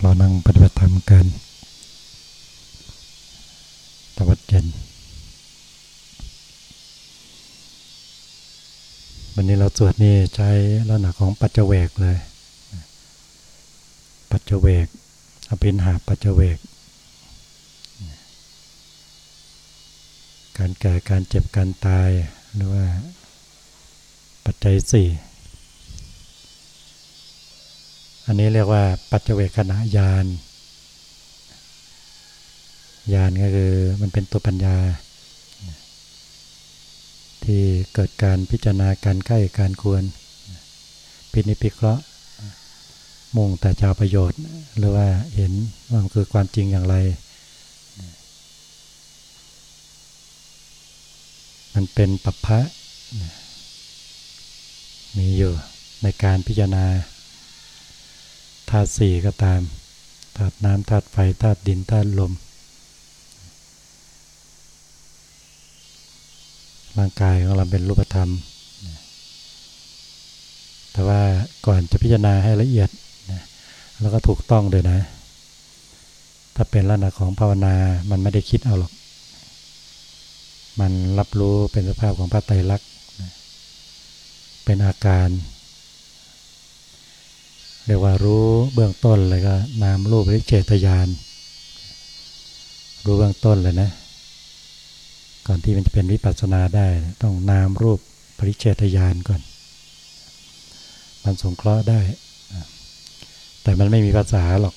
เรานั่งปฏิบัติธรรมกันตะวัดเย็น วันนี้เราสวดนี่ใช้ลักษณะของปัจเจเวกเลย ปัจเจเวกอภินหาปัจเจเวก การแก่การเจ็บการตายหรือว่าปัจจัยสี่ อันนี้เรียกว่าปัจเจเวคขณะยานยานก็คือมันเป็นตัวปัญญา ที่เกิดการพิจารณาการใกล้การควร พินิพิเคราะห์มุ่งแต่จะประโยชน์ หรือว่าเห็นว่ามันคือความจริงอย่างไร มันเป็นปัปพะมีอยู่ในการพิจารณา ธาตุสี่ก็ตามธาตุน้ำธาตุไฟธาตุดินธาตุลม ร่างกายของเราเป็นรูปธรรม แต่ว่าก่อนจะพิจารณาให้ละเอียดแล้วก็ถูกต้องเลยนะ ถ้าเป็นลักษณะของภาวนา มันไม่ได้คิดเอาหรอก มันรับรู้เป็นสภาพของพระไตรลักษณ์ เป็นอาการ เรียกว่ารู้เบื้องต้นเลยก็นามรูปหรือเจตยานรู้เบื้องต้นเลยนะ ก่อนที่มันจะเป็นวิปัสสนาได้ ต้องนามรูปปริเจตยานก่อน มันสงเคราะห์ได้ แต่มันไม่มีภาษาหรอก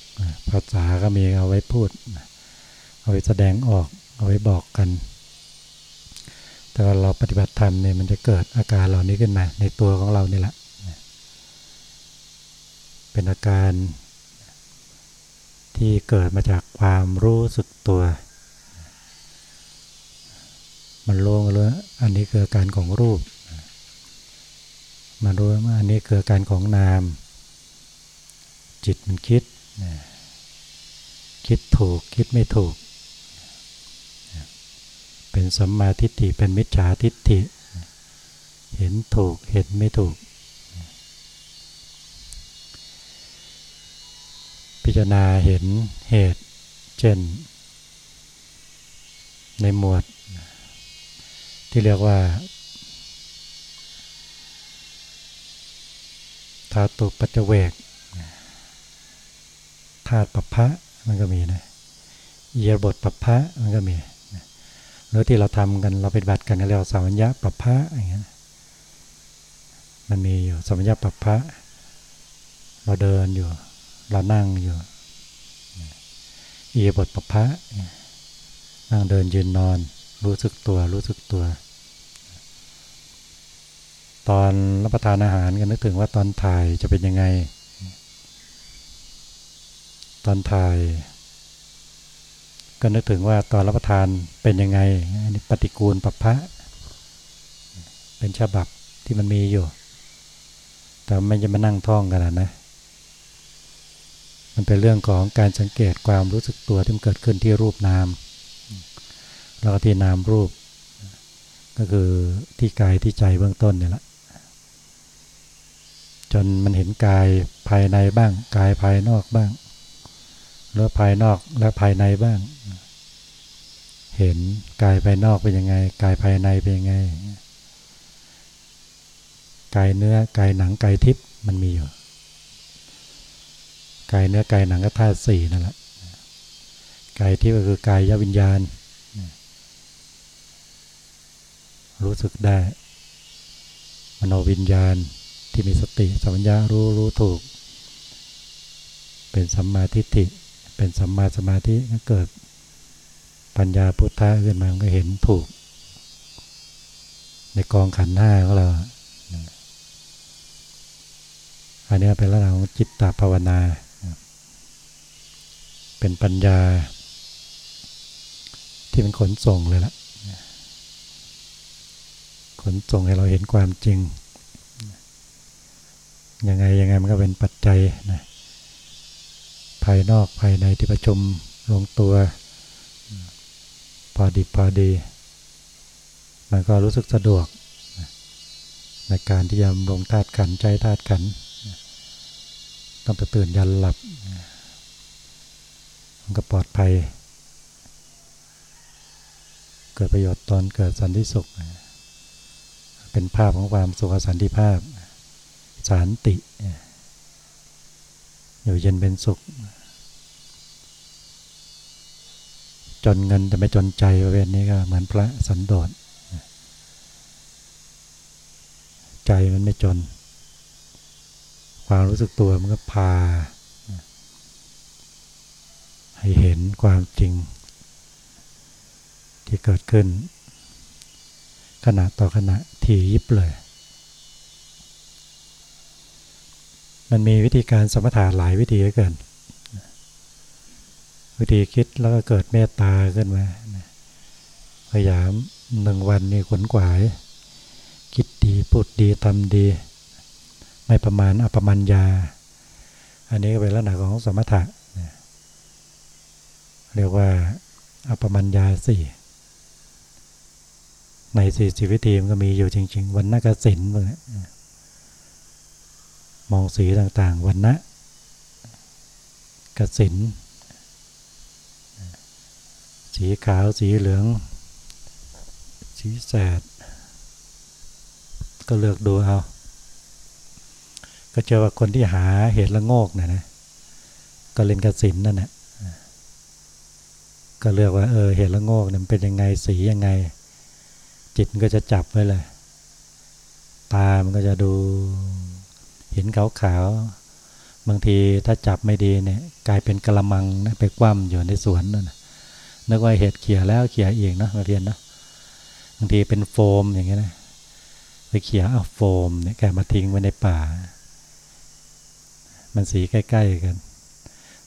ภาษาก็มีเอาไว้พูด เอาไว้แสดงออก เอาไว้บอกกัน แต่ว่าเราปฏิบัติธรรมเนี่ยมันจะเกิดอาการเหล่านี้ขึ้นมา ในตัวของเรานี่แหละ เป็นอาการ ที่เกิดมาจากความรู้สึกตัว มันรู้เลยอันนี้คืออาการของรูป มันรู้ว่าอันนี้คืออาการของนาม จิตมันคิด คิดถูกคิดไม่ถูก เป็นสัมมาทิฏฐิเป็นมิจฉาทิฏฐิ เห็นถูกเห็นไม่ถูก พิจารณาเห็นเหตุเช่น ในหมวด ที่เรียกว่าธาตุปัจเวกธาตุปัพพะมันก็มีนะเอียบทปัพพะมันก็มีหรือที่เราทำกันเราปฏิบัติกันเรียกว่าสัมญญาปัพพะอย่างเงี้ยมันมีอยู่สัมญญาปัพพะเราเดินอยู่ เรานั่งอยู่อีบทปพะนั่งเดินยืนนอน รู้สึกตัว รู้สึกตัว ตอนรับประทานอาหารก็นึกถึงว่าตอนถ่ายจะเป็นยังไง ตอนถ่าย ก็นึกถึงว่าตอนรับประทานเป็นยังไงอันนี้ปฏิกูลปพะ เป็นฉบับที่มันมีอยู่ แต่ไม่จะมานั่งท่องกันนะ มันเป็นเรื่องของการสังเกตความรู้สึกตัวที่มันเกิดขึ้นที่รูปนาม แล้วก็ที่นามรูป ก็คือที่กายที่ใจเบื้องต้นเนี่ยแหละจนมันเห็นกายภายในบ้าง กายภายนอกบ้างแล้วภายนอกและภายในบ้าง เห็นกายภายนอกเป็นยังไง กายภายในเป็นยังไง กายเนื้อกายหนังกายทิพย์มันมีอยู่ กายเนื้อกายหนังก็ธาตุสี่นั่นแหละกายที่ก็คือกายยวิญญาณ รู้สึกได้มโนวิญญาณที่มีสติสัมปญญารู้รู้ถูก เป็นสัมมาทิฏฐิเป็นสัมมาสมาธิก็เกิดปัญญาพุทธะขึ้นมาก็เห็นถูก ในกองขันห้าของเราอันนี้เป็นลักษณะของจิตตภาวนา เป็นปัญญา ที่เป็นขนส่งเลยละ่ะขนส่งให้เราเห็นความจริง ยังไงยังไงมันก็เป็นปัจจัยนะภายนอกภายในที่ประชุมลงตัว พอดีพอดี มันก็รู้สึกสะดวกในการที่จะลงธาตุขันใจธาตุขัน ต้องตื่นยันหลับ ก็ปลอดภัย เกิดประโยชน์ตอนเกิดสันติสุข เป็นภาพของความสุขสันติภาพสารติอยู่เย็นเป็นสุข จนเงินแต่ไม่จนใจประเภทนี้ก็เหมือนพระสันโดษใจมันไม่จน ความรู้สึกตัวมันก็พา ให้เห็นความจริง ที่เกิดขึ้น ขณะต่อขณะถี่ยิบเลย มันมีวิธีการสมถะหลายวิธีเกิน วิธีคิดแล้วก็เกิดเมตตาขึ้นมาพยายามหนึ่งวันนี่ขนกวาย คิดดีพูดดีทำดี ไม่ประมาณอปมัญญา อันนี้ก็เป็นลักษณะของสมถะ เรียกว่าอปมัญญาสี่ในสี่สิวิธีมันก็มีอยู่จริง ๆ วันนักสินพวกนี้มองสีต่างๆ วันนะกสินสีขาวสีเหลือง สีแสด ก็เลือกดูเอา ก็เจอว่าคนที่หาเหตุละโงกนะนะ ก็เล่นกระสินนั่นแหละ ก็เลือกว่าเออเหตุละโงกเนี่ยเป็นยังไงสียังไง จิตก็จะจับไว้เลย ตามันก็จะดู เห็นขาวๆบางทีถ้าจับไม่ดีเนี่ยกลายเป็นกระมังนะไปคว่ำอยู่ในสวนนั่นนึกว่าเห็ดเขี่ยแล้วเขี่ยอีกนะมาเพียนนะบางทีเป็นโฟมอย่างเงี้ยนะไปเขี่ยเอาโฟมเนี่ยแกมาทิ้งไว้ในป่า มันสีใกล้ ๆ กัน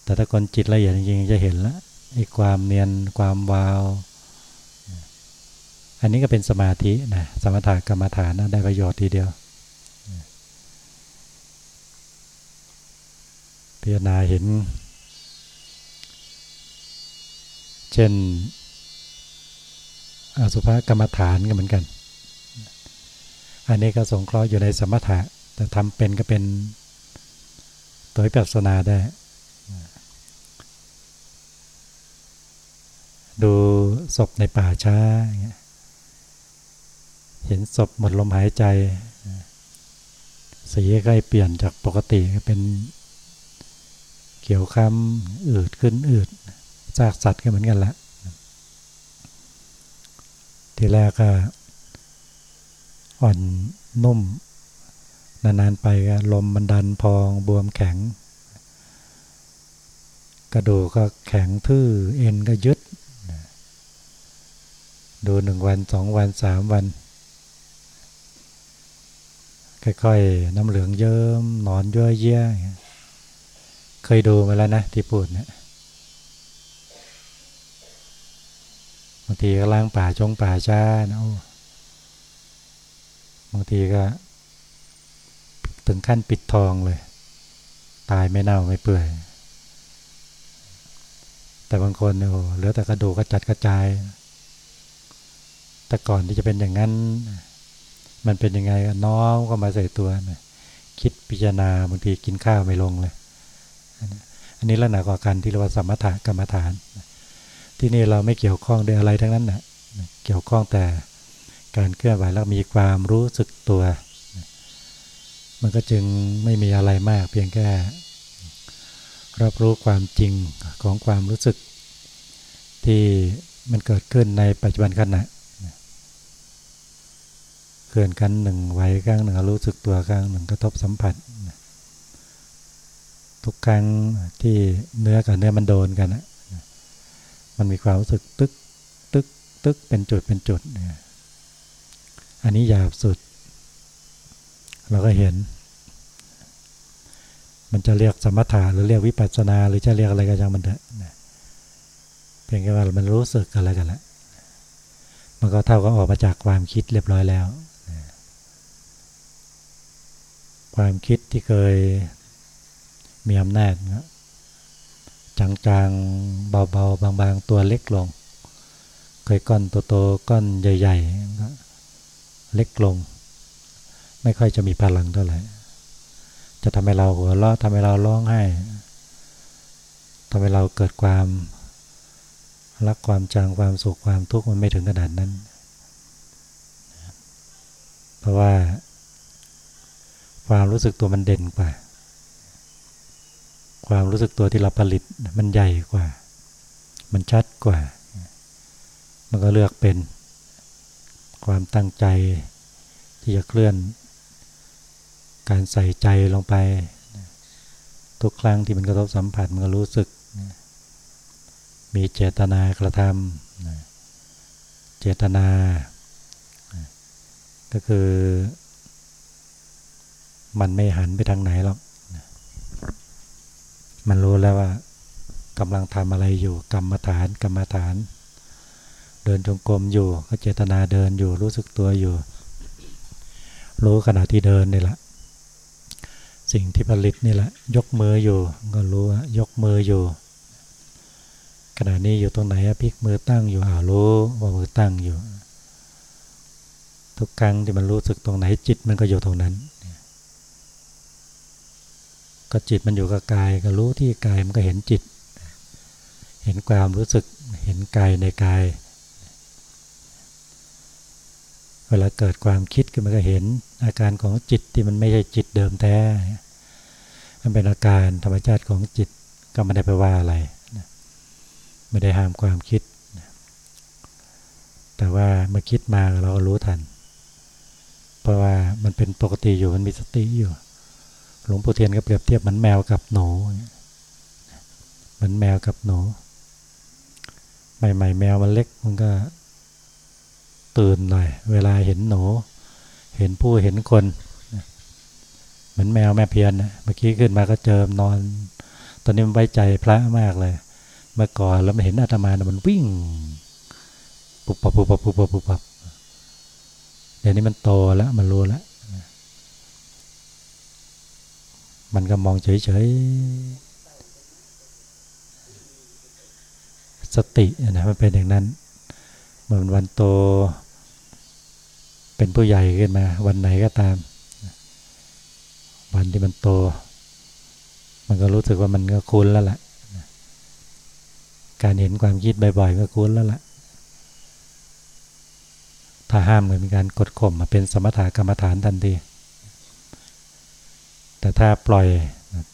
แต่ถ้าคนจิตละเอียดจริงๆจะเห็นแล้ว ไอ้ความเนียนความวาว อันนี้ก็เป็นสมาธินะสมถะกรรมฐานนะได้ประโยชน์ทีเดียว พิจารณาเห็น เช่นอสุภกรรมฐานก็เหมือนกัน อันนี้ก็สงเคราะห์อยู่ในสมถะ แต่ทำเป็นก็เป็นตัวปัสนาได้ ดูศพในป่าช้า เห็นศพหมดลมหายใจ สีใกล้เปลี่ยนจากปกติเป็นเขียวค้ำอืดขึ้นอืดซากสัตว์ก็เหมือนกันละทีแรกก็อ่อนนุ่ม นานๆไปก็ลมมันดันพองบวมแข็ง กระดูกก็แข็งทื่อเอ็นก็ยึด ดูหนึ่งวันสองวันสามวันค่อยๆน้ำเหลืองเยิ้มนอนเยั่วเยี่ยเคยดูมาแล้วนะที่พูดเนี่ยบางทีก็ล้างป่าจงป่าช้านะบางทีก็ ถึงขั้นปิดทองเลย ตายไม่เน่าไม่เปื่อย แต่บางคนเนี่ยเหลือแต่กระดูกกระจัดกระจาย แต่ก่อนที่จะเป็นอย่างนั้น มันเป็นยังไงน้องก็มาใส่ตัวนะคิดพิจารณาบางทีกินข้าวไม่ลงเลย อันนี้ลักษณะของการที่เรียกว่าสมถะกรรมฐาน ที่นี่เราไม่เกี่ยวข้องด้วยอะไรทั้งนั้นนะเกี่ยวข้องแต่การเคลื่อนไหวแล้วมีความรู้สึกตัว มันก็จึงไม่มีอะไรมากเพียงแค่รับรู้ความจริงของความรู้สึกที่มันเกิดขึ้นในปัจจุบันขณะ เคลื่อนกันหนึ่งไหวข้างหนึ่งรู้สึกตัวข้างหนึ่งกระทบสัมผัส ทุกครั้งที่เนื้อกับเนื้อมันโดนกันนะมันมีความรู้สึกตึกตึกตึกเป็นจุดเป็นจุดเนี่ยอันนี้หยาบสุด เราก็เห็น มันจะเรียกสมถะหรือเรียกวิปัสสนา หรือจะเรียกอะไรก็ช่างมันเถอะเพียงแค่ว่ามันรู้สึกอะไรกันละมันก็เท่ากับออกมาจากความคิดเรียบร้อยแล้ว ความคิดที่เคยมีอำนาจจางๆ เบาๆ บางๆ ตัวเล็กลง เคยก้อนโตๆ ก้อนใหญ่ๆ เล็กลง ไม่ค่อยจะมีพลังเท่าไหร่ จะทำให้เราหัวเราะทำให้เราร้องไห้ทำให้เราเกิดความรักความจังความสุขความทุกข์มันไม่ถึงขนาดนั้น เพราะว่า ความรู้สึกตัวมันเด่นกว่า ความรู้สึกตัวที่เราผลิตมันใหญ่กว่า มันชัดกว่า มันก็เลือกเป็นความตั้งใจที่จะเคลื่อน การใส่ใจลงไป ทุกครั้งที่มันกระทบสัมผัสมันก็รู้สึก มีเจตนากระทำเจตนา ก็คือ มันไม่หันไปทางไหนหรอกมันรู้แล้วว่ากำลังทำอะไรอยู่ กรรมฐานกรรมฐาน เดินจงกรมอยู่ ก็เจตนาเดินอยู่รู้สึกตัวอยู่ รู้ขณะที่เดินนี่แหละ สิ่งที่ผลิตนี่แหละ ยกมืออยู่ ก็รู้ว่ายกมืออยู่ขณะนี้อยู่ตรงไหนพลิกมือตั้งอยู่อ่ารู้ว่ามือตั้งอยู่ ทุกครั้งที่มันรู้สึกตรงไหนจิตมันก็อยู่ตรงนั้น ก็จิตมันอยู่กับกายก็รู้ที่กายมันก็เห็นจิต เห็นความรู้สึกเห็นกายในกาย เวลาเกิดความคิดขึ้นมันก็เห็นอาการของจิตที่มันไม่ใช่จิตเดิมแท้ มันเป็นอาการธรรมชาติของจิตก็ไม่ได้ไปว่าอะไร ไม่ได้ห้ามความคิด แต่ว่าเมื่อคิดมาเราก็รู้ทัน เพราะว่ามันเป็นปกติอยู่มันมีสติอยู่ หลวงปู่เทียนก็เปรียบเทียบเหมือนแมวกับหนู เหมือนแมวกับหนู ใหม่ๆแมวมันเล็กมันก็ตื่นหน่อย เวลาเห็นหนู เห็นผู้เห็นคน เหมือนแมวแม่เพียนนะเมื่อกี้ขึ้นมาก็เจอนอน ตอนนี้มันไว้ใจพระมากเลย เมื่อก่อนแล้วมันเห็นอาตมามันวิ่ง ปุบปับปุบปับปุบปับปุบปับเดี๋ยวนี้มันโตแล้วมันรู้แล้ว มันก็มองเฉยๆ สตินะมันเป็นอย่างนั้น เหมือนวันโต เป็นผู้ใหญ่ขึ้นมา วันไหนก็ตาม วันที่มันโต มันก็รู้สึกว่ามันก็คุ้นแล้วล่ะ การเห็นความคิดบ่อยๆ ก็คุ้นแล้วล่ะ ถ้าห้ามเลยมีการกดข่มมาเป็นสมถะกรรมฐานทันที แต่ถ้าปล่อย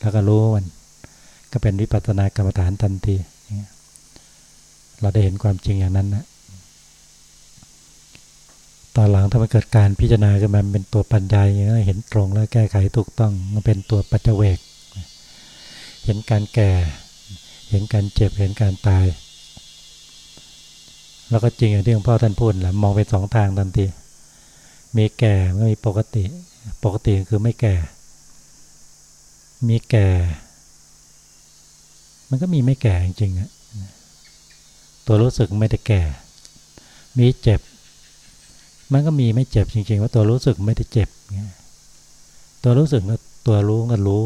แล้วก็รู้มัน ก็เป็นวิปัสสนากรรมฐานทันที เราได้เห็นความจริงอย่างนั้นนะตอนหลังถ้ามันเกิดการพิจารณาขึ้นมาเป็นตัวปัญญาอย่างนี้เห็นตรงแล้วแก้ไขถูกต้องมันเป็นตัวปัจเจเวก เห็นการแก่ เห็นการเจ็บเห็นการตาย แล้วก็จริงอย่างที่หลวงพ่อท่านพูดแหละมองไปสองทางทันทีมีแก่ไม่มีปกติ ปกติคือไม่แก่ มีแก่ มันก็มีไม่แก่จริงๆอะตัวรู้สึกไม่ได้แก่ มีเจ็บ มันก็มีไม่เจ็บจริง ๆ ว่าตัวรู้สึกไม่ได้เจ็บตัวรู้สึกตัวรู้ก็รู้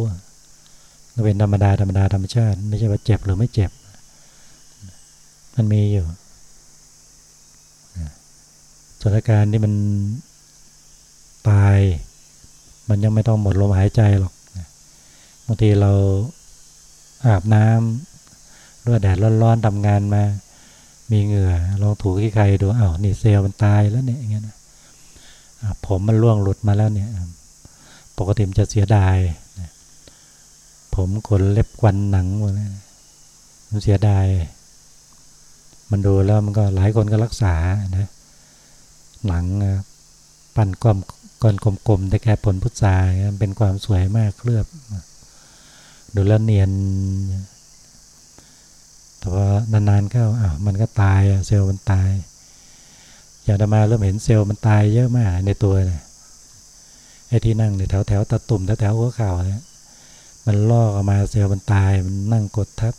ก็เป็นธรรมดาธรรมดาธรรมชาติ ไม่ใช่ว่าเจ็บหรือไม่เจ็บ มันมีอยู่สถานการณ์ที่มันตาย มันยังไม่ต้องหมดลมหายใจหรอกางทีเราอาบน้ำด้วยแดดร้อนๆทำงานมา มีเหงื่อลองถูที่ใครดูอ้าวนี่เซลล์มันตายแล้วเนี่ยอย่างเงี้ยนะผมมันร่วงหลุดมาแล้วเนี่ย ปกติมันจะเสียดาย ผมขนเล็บควันหนังหมดเลยมันเสียดาย มันดูแล้วมันก็หลายคนก็รักษานะหนังปั้นก้อมก้อนกลมๆแต่แค่ผลพุทราเป็นความสวยมากเคลือบ ดูแลเนียน แต่ว่านานๆก็อ้าวมันก็ตายเซลล์มันตาย อย่างดมาเริ่มเห็นเซลล์มันตายเยอะมากในตัวเลยไอ้ที่นั่งในแถวแถวตะตุ่มแถวแถวหัวเข่าเนี่ยมันลอกออกมาเซลล์มันตายมันนั่งกดทับ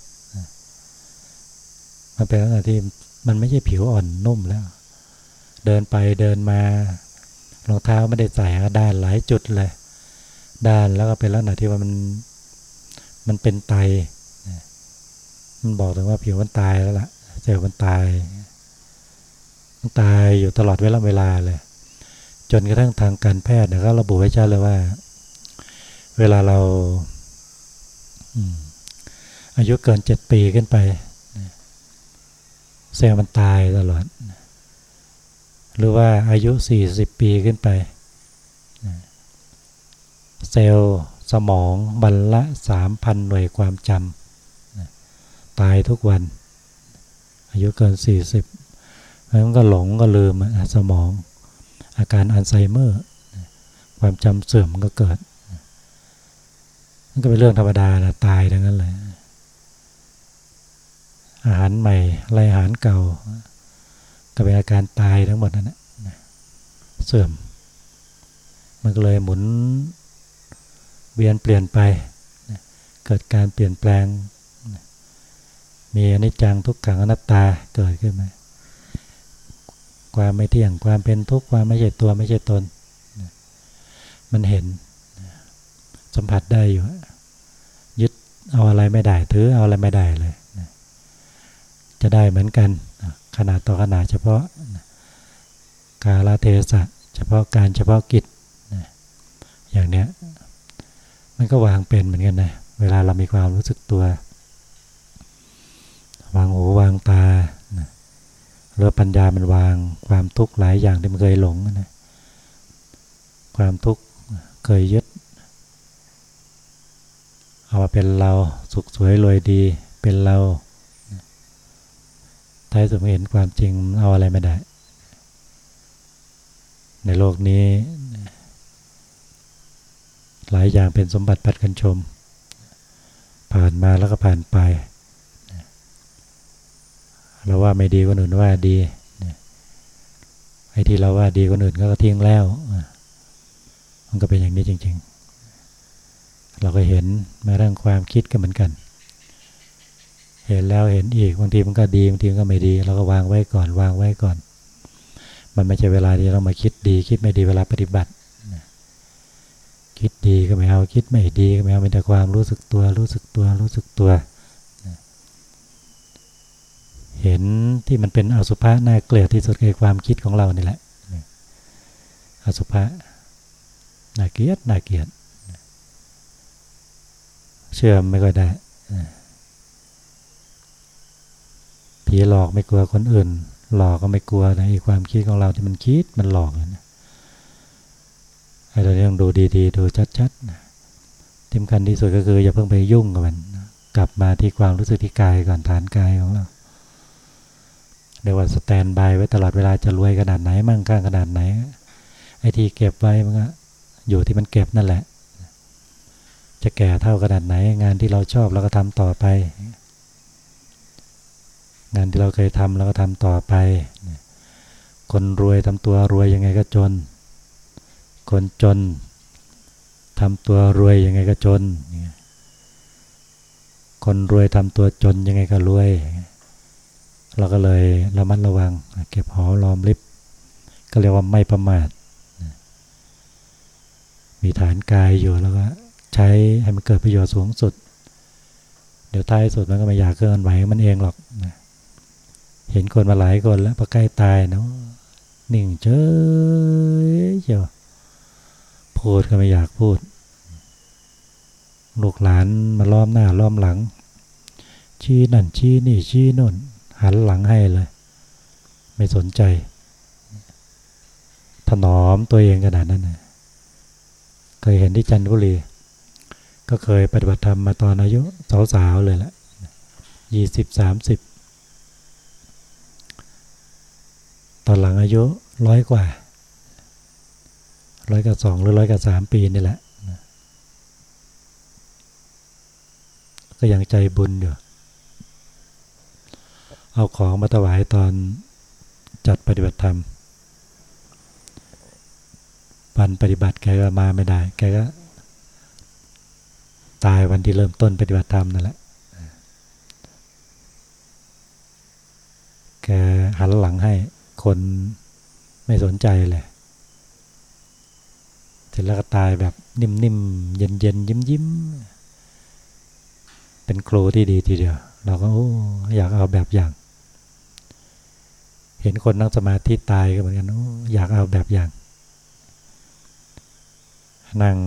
มันเป็นลักษณะที่มันไม่ใช่ผิวอ่อนนุ่มแล้ว เดินไปเดินมารองเท้าไม่ได้ใส่ด้านหลายจุดเลย ด้านแล้วก็เป็นลักษณะที่ว่ามัน มันเป็นไตมันบอกถึงว่าผิวมันตายแล้วล่ะเซลล์มันตาย มันตายอยู่ตลอดเวลาเวลาเลย จนกระทั่งทางการแพทย์เขาระบุไว้ชัดเลยว่า เวลาเราอายุเกินเจ็ดปีขึ้นไปเซลล์มันตายตลอด หรือว่าอายุ40ปีขึ้นไป เซลล์ สมองบรรละ3,000หน่วยความจำตายทุกวัน อายุเกิน 40มันก็หลงก็ลืมสมอง อาการอัลไซเมอร์ ความจำเสื่อมก็เกิดมันก็เป็นเรื่องธรรมดานะตายทั้งนั้นเลยอาหารใหม่ไรอาหารเก่า ก็เป็นอาการตายทั้งหมดนั่นแหละเสื่อม มันก็เลยหมุน เวียนเปลี่ยนไป เกิดการเปลี่ยนแปลง มีอนิจจังทุกขังอนัตตาเกิดขึ้นมาความไม่เที่ยงความเป็นทุกข์ความไม่ใช่ตัวไม่ใช่ตน มันเห็นสัมผัสได้อยู่ยึดเอาอะไรไม่ได้ถือเอาอะไรไม่ได้เลยจะได้เหมือนกันขนาดต่อขนาดเฉพาะกาลเทศะเฉพาะการเฉพาะกิจอย่างเนี้ย มันก็วางเป็นเหมือนกันนะ เวลาเรามีความรู้สึกตัว วางหูวางตาหรือปัญญามันวางความทุกข์หลายอย่างที่มันเคยหลงนะความทุกข์เคยยึด เอามาเป็นเราสุขสวยรวยดีเป็นเราท้ายสุดเห็นความจริงเอาอะไรไม่ได้ ในโลกนี้ หลายอย่างเป็นสมบัติปัดกันชม ผ่านมาแล้วก็ผ่านไป เราว่าไม่ดีคนอื่นว่าดีไอ้ที่เราว่าดีคนอื่นก็ทิ้งแล้ว มันก็เป็นอย่างนี้จริง ๆ เราก็เห็นม้เรื่องความคิดก็เหมือนกัน เห็นแล้วเห็นอีกบางทีมันก็ดีบางทีมันก็ไม่ดี เราก็วางไว้ก่อนวางไว้ก่อน มันไม่ใช่เวลาที่เรามาคิดดี คิดไม่ดีเวลาปฏิบัติ คิดดีก็ไม่เอาคิดไม่ดีก็ไม่เอามีแต่ความรู้สึกตัว รู้สึกตัวรู้สึกตัว เห็นที่มันเป็นอสุภะน่าเกลียดที่สุดคือความคิดของเรานี่แหละอสุภะน่าเกลียดน่าเกลียดเชื่อไม่ค่อยได้ผีหลอกไม่กลัวคนอื่น หลอกก็ไม่กลัวนะไอ้ความคิดของเราที่มันคิดมันหลอกนะ ไอ้เราต้องดูดีๆ ดูชัดๆที่สำคัญที่สุดก็คืออย่าเพิ่งไปยุ่งกับมันกลับมาที่ความรู้สึกที่กายก่อนฐานกายของเราเรียกว่าสแตนบายไว้ตลอดเวลาจะรวยขนาดไหนมั่งคั่งขนาดไหนไอ้ที่เก็บไว้มันก็อยู่ที่มันเก็บนั่นแหละ จะแก่เท่าขนาดไหน งานที่เราชอบเราก็ทำต่อไป งานที่เราเคยทำเราก็ทำต่อไป คนรวยทำตัวรวยยังไงก็จน คนจนทำตัวรวยยังไงก็จน คนรวยทำตัวจนยังไงก็รวย เราก็เลยระมัดระวัง เก็บหอรอมริบ ก็เรียกว่าไม่ประมาท มีฐานกายอยู่แล้วก็ใช้ให้มันเกิดประโยชน์สูงสุด เดี๋ยวท้ายสุดมันก็ไม่อยากเคลื่อนไหวมันเองหรอกนะเห็นคนมาหลายคนแล้วพอใกล้ตายเนาะนิ่งเฉยเจ้า พูดก็ไม่อยากพูด ลูกหลานมาล้อมหน้าล้อมหลัง ชี้นั่นชี้นี่ชี้น่น หันหลังให้เลย ไม่สนใจ ถนอมตัวเองขนาดนั้นนะเคยเห็นที่จันทบุรี ก็เคยปฏิบัติธรรมมาตอนอายุสาวๆเลยแหละยี่สิบสามสิบตอนหลังอายุร้อยกว่า ร้อยกับสองหรือร้อยกับสามปีนี่แหละก็ยังใจบุญอยู่ เอาของมาถวายตอนจัดปฏิบัติธรรมปันปฏิบัติแกก็มาไม่ได้ แกก็ ตายวันที่เริ่มต้นปฏิบัติธรรมนั่นแหละแกหันหลังให้คนไม่สนใจเลย เสร็จแล้วก็ตายแบบนิ่มๆ เย็นๆ ยิ้มๆ เป็นครูที่ดีทีเดียว เราก็โอ้อยากเอาแบบอย่าง เห็นคนนั่งสมาธิตายก็เหมือนกันโอ้อยากเอาแบบอย่าง นั่ง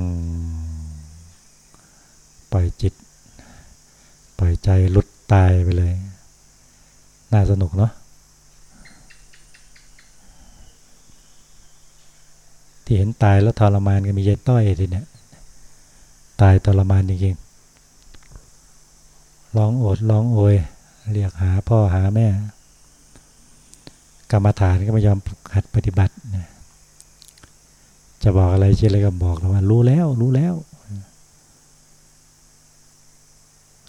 ปล่อยจิต ปล่อยใจหลุดตายไปเลย น่าสนุกเนาะ ที่เห็นตายแล้วทรมานก็มีใจต้อยทีเนี้ยตายทรมานจริงๆร้องโอดร้องโอยเรียกหาพ่อหาแม่ กรรมฐานก็ไม่ยอมหัดปฏิบัติจะบอกอะไรเช่นอะไรก็บอกแล้วว่า รู้แล้วรู้แล้ว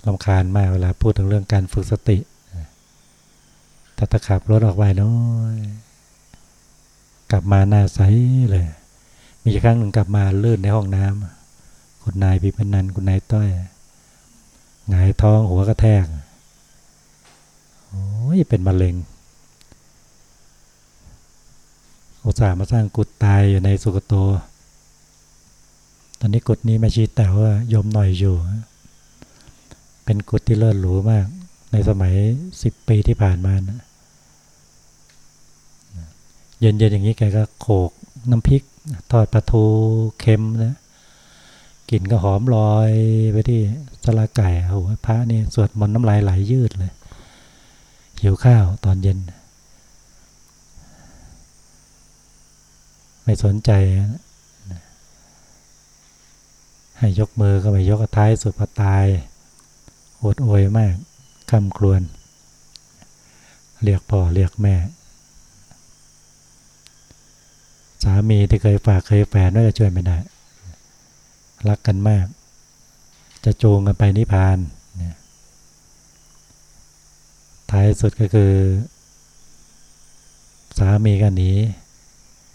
ลำคาญมากเวลาพูดถึงเรื่องการฝึกสติถ้าตะขับรถออกไปน้อย กลับมาหน้าใสเลย มีครั้งหนึ่งกลับมาลื่นในห้องน้ำคุณนายพิพนันคุณนายต้อยหงายท้องหัวกระแทกโอ้ยเป็นมะเร็งอุตส่าห์มาสร้างกุฏตายอยู่ในสุกโต ตอนนี้กุฏนี้แม่ชีแต่ว่ายมหน่อยอยู่ เป็นกุฏที่เลิศหรูมาก ในสมัยสิบปีที่ผ่านมานะเย็นๆอย่างนี้แกก็โขก น้ำพริกทอดปลาทูเค็มนะกลิ่นก็หอมลอยไปที่สลาไก่โอ้โหพระนี่สวดมนต์น้ำลายไหลยืดเลยหิวข้าวตอนเย็น ไม่สนใจ ให้ยกมือก็ไปยกท้ายสุดพอตายโอดโอยมากคำครวน เรียกพ่อเรียกแม่ สามีที่เคยฝากเคยแฝนว่าจะช่วยไม่ได้ รักกันมาก จะจูงกันไปนิพพานท้ายสุดก็คือ สามีกันหนี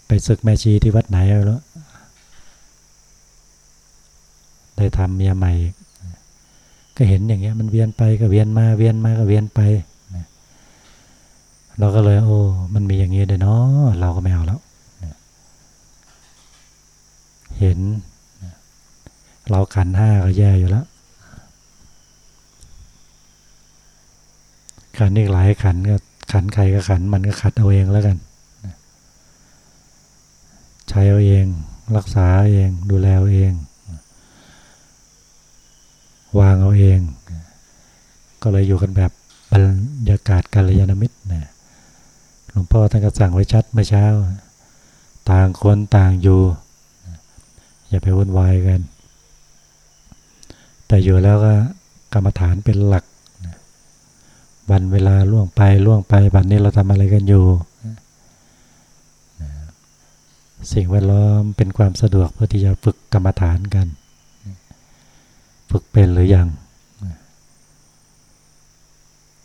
ไปศึกแม่ชีที่วัดไหนแล้วได้ทำเมียใหม่ ก็เห็นอย่างเงี้ย มันเวียนไปก็เวียนมาเวียนมาก็เวียนไปเราก็เลย โอ้ มันมีอย่างนี้เลยเนาะเราก็ไม่เอาแล้ว เห็น เราขันห้าก็แย่อยู่แล้วขันอีกหลายขันก็ขันใครก็ขันมันก็ขัดเอาเองแล้วกันใช้เอาเอง รักษาเอง ดูแลเองวางเอาเอง ก็เลยอยู่กันแบบบรรยากาศกัลยาณมิตรนะหลวงพ่อท่านก็สั่งไว้ชัดเมื่อเช้า ต่างคนต่างอยู่ อย่าไปวุ่นวายกัน แต่อยู่แล้วก็กรรมฐานเป็นหลักวันเวลาล่วงไปล่วงไปบัดนนี้เราทำอะไรกันอยู่สิ่งแวดล้อมเป็นความสะดวกเพื่อที่จะฝึกกรรมฐานกัน ฝึกเป็นหรือยัง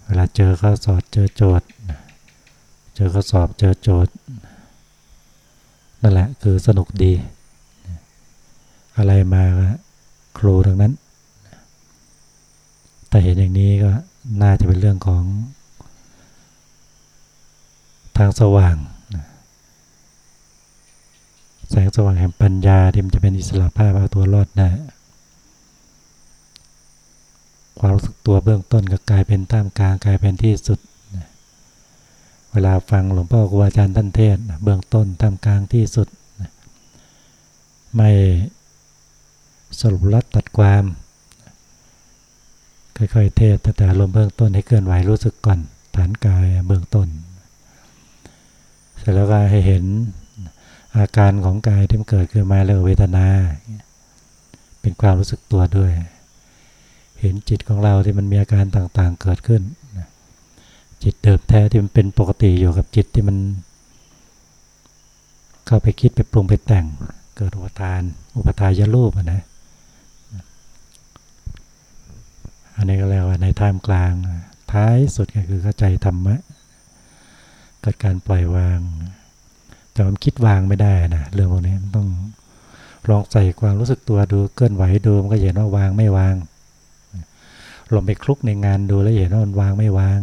เวลาเจอข้อสอบเจอโจทย์ เจอข้อสอบเจอโจทย์ นั่นแหละคือสนุกดี อะไรมาครูทั้งนั้น แต่เห็นอย่างนี้ก็น่าจะเป็นเรื่องของทางสว่าง แสงสว่างแห่งปัญญาที่มันจะเป็นอิสระภาพเอาตัวรอดได้ความรู้สึกตัวเบื้องต้นก็กลายเป็นท่ามกลางกลายเป็นที่สุด เวลาฟังหลวงพ่อครูอาจารย์ท่านเทศเบื้องต้นท่ามกลางที่สุด ไม่ สรุปรัดตัดความ ค่อยๆเทศแต่ลมเบื้องต้นให้เคลื่อนไหวรู้สึกก่อน ฐานกายเบื้องต้น เสร็จแล้วก็ให้เห็นอาการของกายที่มันเกิดขึ้นมาเรียเวทนา เป็นความรู้สึกตัวด้วย เห็นจิตของเราที่มันมีอาการต่างๆเกิดขึ้น จิตเดิมแท้ที่มันเป็นปกติอยู่กับจิตที่มัน เข้าไปคิดไปปรุงไปแต่ง เกิดอุปทาน อุปทายรูปนะ อันนี้ก็เรียกว่าในท่ามกลาง ท้ายสุดก็คือเข้าใจธรรมะเกิดการปล่อยวาง แต่มันคิดวางไม่ได้นะเรื่องพวกนี้มันต้องลองใส่ความรู้สึกตัวดูเคลื่อนไหวดูมันก็เห็นว่าวางไม่วางลองไปคลุกในงานดูแล้วเห็นว่ามันวางไม่วาง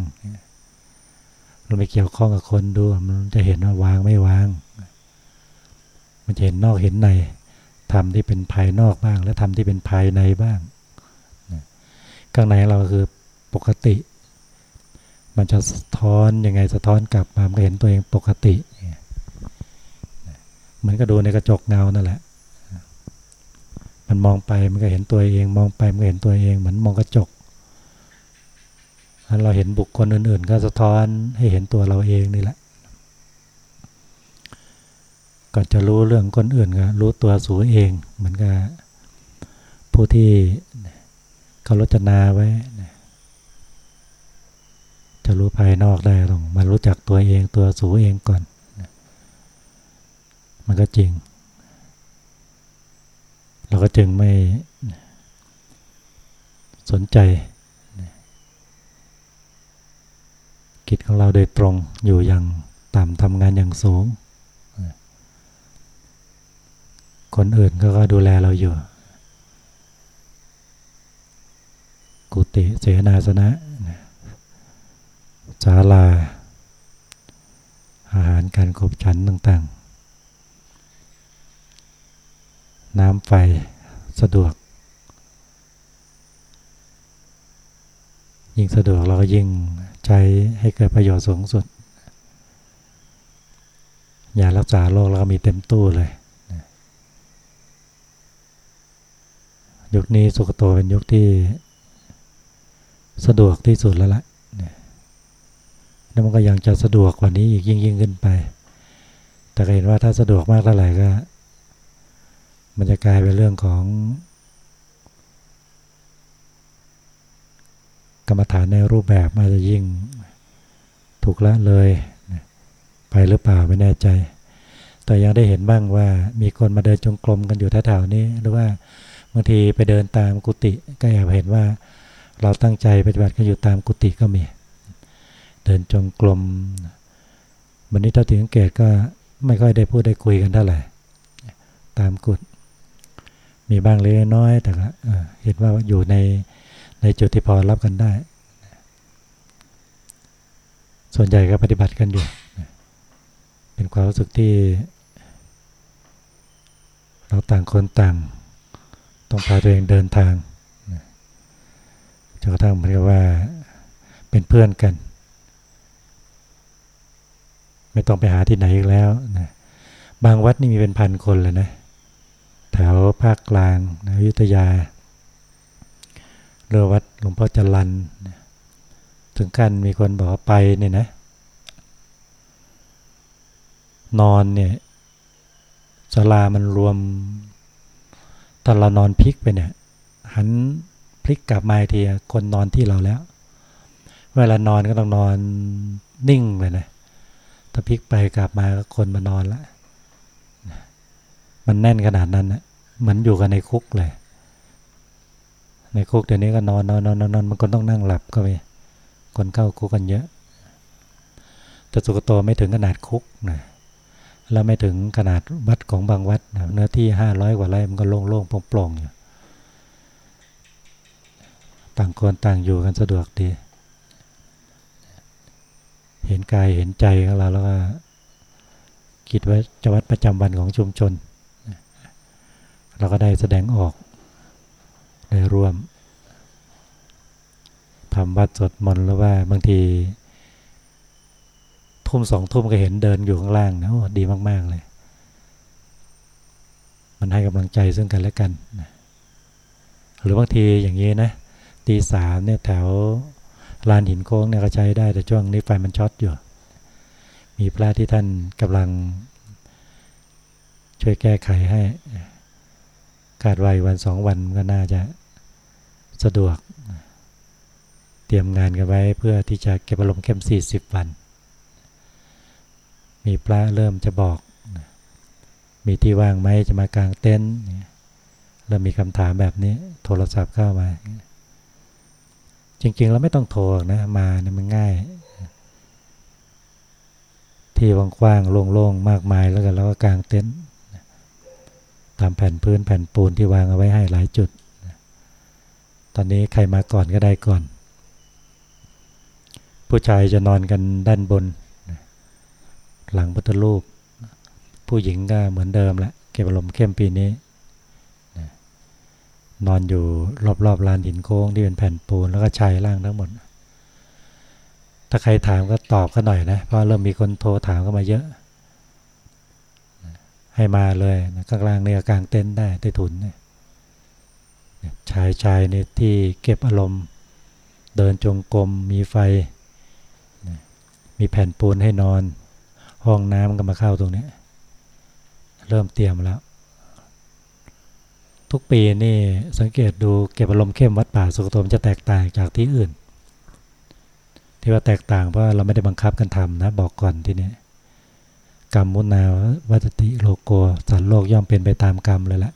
ลองไปเกี่ยวข้องกับคนดูมันจะเห็นว่าวางไม่วาง มันจะเห็นนอกเห็นในทำที่เป็นภายนอกบ้าง และทำที่เป็นภายในบ้าง ข้างในเราคือปกติ มันจะสะท้อนยังไงสะท้อนกลับมามันเห็นตัวเองปกติเหมือนก็ดูในกระจกเงานั่นแหละ มันมองไปมันก็เห็นตัวเอง มองไปมันก็เห็นตัวเอง เหมือนมองกระจกเราเห็นบุคคลอื่น ๆ ก็สะท้อนให้เห็นตัวเราเองนี่แหละก่อนจะรู้เรื่องคนอื่นก็รู้ตัวสูเอง เหมือนกับผู้ที่ เขารจนาไว้จะรู้ภายนอกได้ต้องมารู้จักตัวเองตัวสูเองก่อนมันก็จริง เราก็จึงไม่สนใจกิจของเราโดยตรงอยู่อย่างต่ำทำงานอย่างสูง คนอื่นก็ก็ดูแลเราอยู่ กุฏิเสนาสนะศาลา อาหารการขบฉันต่างๆ น้ำไฟสะดวก ยิ่งสะดวกเราก็ยิ่งใช้ให้เกิดประโยชน์สูงสุดยารักษาโรคเราก็มีเต็มตู้เลยยุคนี้สุขโตเป็นยุคที่ สะดวกที่สุดแล้วละแล้วมันก็ยังจะสะดวกกว่านี้อีกยิ่งยิ่งขึ้นไป แต่ก็เห็นว่าถ้าสะดวกมากเท่าไหร่ก็ มันจะกลายเป็นเรื่องของ กรรมฐานในรูปแบบมาจะยิ่งถูกละเลย ไปหรือเปล่าไม่แน่ใจ แต่ยังได้เห็นบ้างว่ามีคนมาเดินจงกรมกันอยู่แถวๆนี้ หรือว่าบางทีไปเดินตามกุฏิก็แอบเห็นว่า เราตั้งใจปฏิบัติกันอยู่ตามกุฏิก็มี เดินจงกรมวันนี้ถ้าถึงเกตก็ไม่ค่อยได้พูดได้คุยกันเท่าไหร่ตามกุฏมีบ้างเล็กน้อย แต่เห็นว่าอยู่ในในจุดที่พอรับกันได้ ส่วนใหญ่ก็ปฏิบัติกันอยู่ เป็นความรู้สึกที่ เราต่างคนต่าง ต้องพาตัวเองเดินทาง นกระทั่งเหมือนกับว่าเป็นเพื่อนกัน ไม่ต้องไปหาที่ไหนอีกแล้วนะบางวัดนี่มีเป็นพันคนเลยนะแถวภาคกลางนะยุทธยาเรือวัดหลวงพ่อจรันถึงกันมีคนบอกไปเนี่ยนะ นอนเนี่ยสลามันรวมตอนเรานอนพลิกไปเนี่ยหัน พลิกกลับมาทีคนนอนที่เราแล้ว เวลานอนก็ต้องนอนนิ่งเลยนะถ้าพลิกไปกลับมาก็คนมานอนแล้วมันแน่นขนาดนั้นนะเหมือนอยู่กันในคุกเลย ในคุกเดี๋ยวนี้ก็นอนนอนนอนนอนมันคนต้องนั่งหลับก็ไปคนเข้าคุกกันเยอะแต่สุกโตไม่ถึงขนาดคุกนะแล้วไม่ถึงขนาดวัดของบางวัดนะเนื้อที่ห้าร้อยกว่าไร่มันก็โล่งๆโปร่งๆอยู่ ต่างคนต่างอยู่กันสะดวกดี เห็นกายเห็นใจของเราแล้วก็คิดว่าจะวัดประจำวันของชุมชน เราก็ได้แสดงออกได้ร่วมทำวัดสดมนหรือว่าบางที ทุ่มสองทุ่มก็เห็นเดินอยู่ข้างล่างนะโอ้ดีมาก ๆ เลย มันให้กำลังใจซึ่งกันและกัน หรือบางทีอย่างนี้นะ ตีสามเนี่ยแถวลานหินโค้งเนี่ยก็ใช้ได้แต่ช่วงนี้ไฟมันช็อตอยู่ มีพระที่ท่านกำลัง ช่วยแก้ไขให้ขาดไววันสองวันก็น่าจะสะดวก เตรียมงานกันไว้เพื่อที่จะเก็บอารมณ์เข้ม40วัน มีพระเริ่มจะบอก มีที่ว่างไหมจะมากางเต็นท์เริ่มมีคำถามแบบนี้ โทรศัพท์เข้ามา จริงๆเราไม่ต้องโทรนะมาเนี่ยมันง่าย ที่กว้างๆโล่งๆมากมายแล้วกันแล้วก็กางเต็นท์ตามแผ่นพื้นแผ่นปูนที่วางเอาไว้ให้หลายจุด ตอนนี้ใครมาก่อนก็ได้ก่อน ผู้ชายจะนอนกันด้านบน หลังพุทธรูป ผู้หญิงก็เหมือนเดิมแหละเก็บอารมณ์เข้มปีนี้ นอนอยู่รอบๆลานหินโค้งที่เป็นแผ่นปูนแล้วก็ชายล่างทั้งหมด ถ้าใครถามก็ตอบก็หน่อยนะ เพราะเริ่มมีคนโทรถามเข้ามาเยอะ ให้มาเลยนะข้างล่างเนี่ยกลางเต็นท์ได้ใต้ถุนเนี่ยชายชายในที่เก็บอารมณ์ เดินจงกรมมีไฟ มีแผ่นปูนให้นอน ห้องน้ำก็มาเข้าตรงนี้ เริ่มเตรียมแล้ว ทุกปีนี่สังเกตดูเก็บอารมณ์เข้มวัดป่าสุกโตมจะแตกต่างจากที่อื่น ที่ว่าแตกต่างเพราะเราไม่ได้บังคับกันทำนะ บอกก่อนที่นี้กรรมมุนาวัตติโลโกสันโลกย่อมเป็นไปตามกรรมเลยละ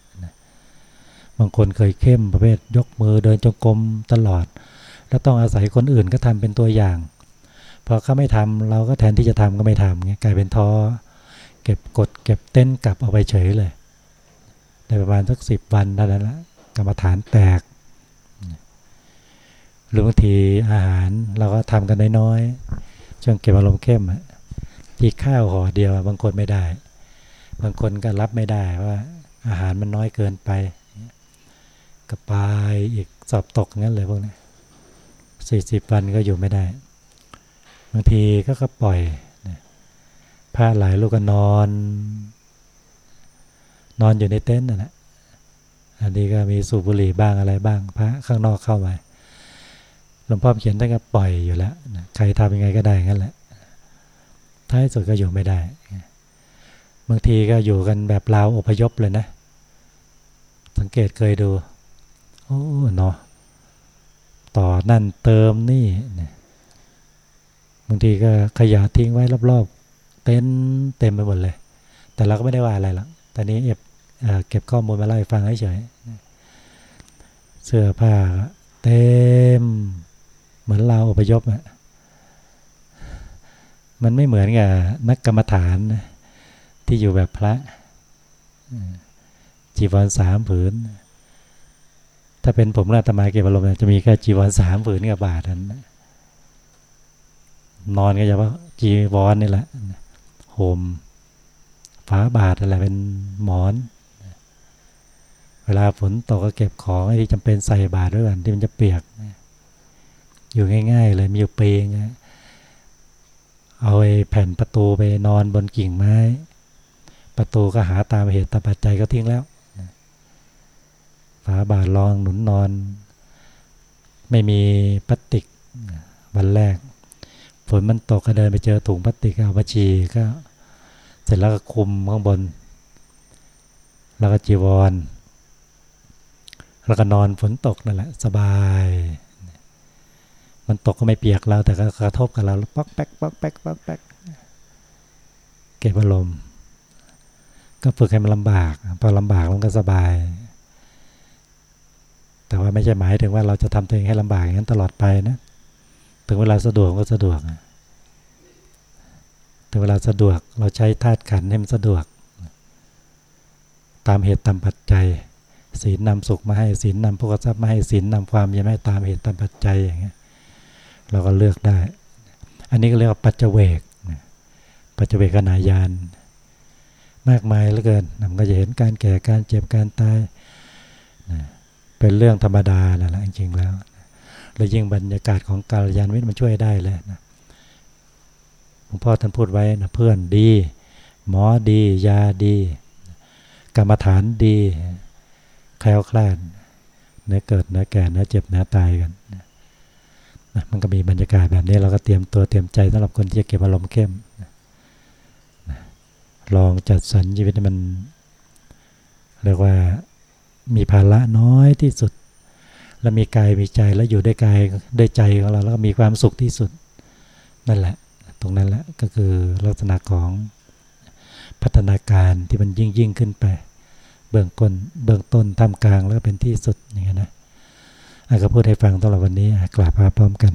บางคนเคยเข้มประเภทยกมือเดินจงกรมตลอด แล้วต้องอาศัยคนอื่นก็ทำเป็นตัวอย่างพอเขาไม่ทำเราก็แทนที่จะทำก็ไม่ทำเงี้ยกลายเป็นท้อเก็บกดเก็บเต้นกลับเอาไปเฉยเลย ในประมาณสักสิบวันเท่านั้นละกรรมฐานแตก หรือบางทีอาหารเราก็ทำกันน้อยๆช่วงเก็บอารมณ์เข้มที่ข้าวห่อเดียวบางคนไม่ได้ บางคนก็รับไม่ได้ว่า อาหารมันน้อยเกินไปก็ไปอีกสอบตกงั้นเลยพวกนี้สี่สิบวันก็อยู่ไม่ได้ บางทีก็ก็ปล่อยผ้าหลายลูกก็นอน นอนอยู่ในเต็นท์นั่นแหละอันนี้ก็มีสูบบุหรี่บ้างอะไรบ้างพระข้างนอกเข้ามาหลวงพ่อเขียนท่านก็ปล่อยอยู่แล้วใครทำยังไงก็ได้งั้นแหละท้ายสุดก็อยู่ไม่ได้บางทีก็อยู่กันแบบลาวอพยพเลยนะ สังเกตเคยดู โอ้เนาะต่อนั่นเติมนี่บางทีก็ขยะทิ้งไว้รอบๆเต็นเต็มไปหมดเลย แต่เราก็ไม่ได้ว่าอะไรหรอกตอนนี้เอฟ เก็บข้อมูลมาเล่าให้ฟังเฉยเสื้อผ้าเต็ม เหมือนเราอพยพอะมันไม่เหมือนกับนักกรรมฐานที่อยู่แบบพระจีวรสามผืน ถ้าเป็นผมราตมาเก็บอารมณ์จะมีแค่จีวรสามผืนกับบาทนั้นนอนก็จะว่าจีวรนี่แหละห่มฝาบาทอะไรเป็นหมอน เวลาฝนตกก็เก็บของที่จำเป็นใส่บาทด้วยกันที่มันจะเปียก อยู่ง่าย ๆ เลยมีอยู่เปงเอาไอ้แผ่นประตูไปนอนบนกิ่งไม้ ประตูก็หาตามเหตุตามปัจจัยก็ทิ้งแล้วฝาบาทรองหนุนนอน ไม่มีพลาสติกวันแรกฝนมันตกก็เดินไปเจอถุงพลาสติกเอาบัชีก็ เสร็จแล้วก็คุมข้างบน แล้วก็จีวร แล้วก็นอนฝนตกนั่นแหละ สบาย มันตกก็ไม่เปียกเราแต่ก็กระทบกับเราป๊อกแป๊กป๊อกแป๊กป๊อกแป๊กเก็บอารมณ์ก็ฝึกให้มันลำบาก พอลำบากมันก็สบาย แต่ว่าไม่ใช่หมายถึงว่าเราจะทำตัวเองให้ลำบากอย่างนั้นตลอดไปนะ ถึงเวลาสะดวกก็สะดวก ถึงเวลาสะดวกเราใช้ธาตุขันให้มันสะดวก ตามเหตุตามปัจจัย ศีลนำสุขมาให้ศีลนำพวกทรัพย์มาให้ศีลนำความยังไม่ตามเหตุตามปัจจัยอย่างเงี้ยเราก็เลือกได้ อันนี้ก็เรียกว่าปัจเจเวกปัจเจเวกนายาน มากมายเหลือเกินนำก็จะเห็นการแก่การเจ็บการตายเป็นเรื่องธรรมดานั่นแหละจริงๆแล้วแล้วยิ่งบรรยากาศของกาลยานมิตรมันช่วยได้เลยนะหลวงพ่อท่านพูดไว้นะเพื่อนดี หมอดี ยาดี กรรมฐานดี แคล้วคลาดนื้อเกิดนื้อแก่นื้อเจ็บนื้อตายกันนะมันก็มีบรรยากาศแบบนี้เราก็เตรียมตัวเตรียมใจสำหรับคนที่จะเก็บอารมณ์เข้มนะลองจัดสรรชีวิตมันเรียกว่ามีภาระน้อยที่สุด แล้วมีกายมีใจแล้วอยู่ได้กายได้ใจของเราแล้วก็มีความสุขที่สุดนั่นแหละ ตรงนั้นแหละก็คือลักษณะของพัฒนาการที่มันยิ่งยิ่งขึ้นไป เบื้องต้นเบื้องต้นท่ามกลางแล้วก็เป็นที่สุดอย่างนี้นะอาก็พูดให้ฟังตลอดวันนี้กราบพาพร้อมกัน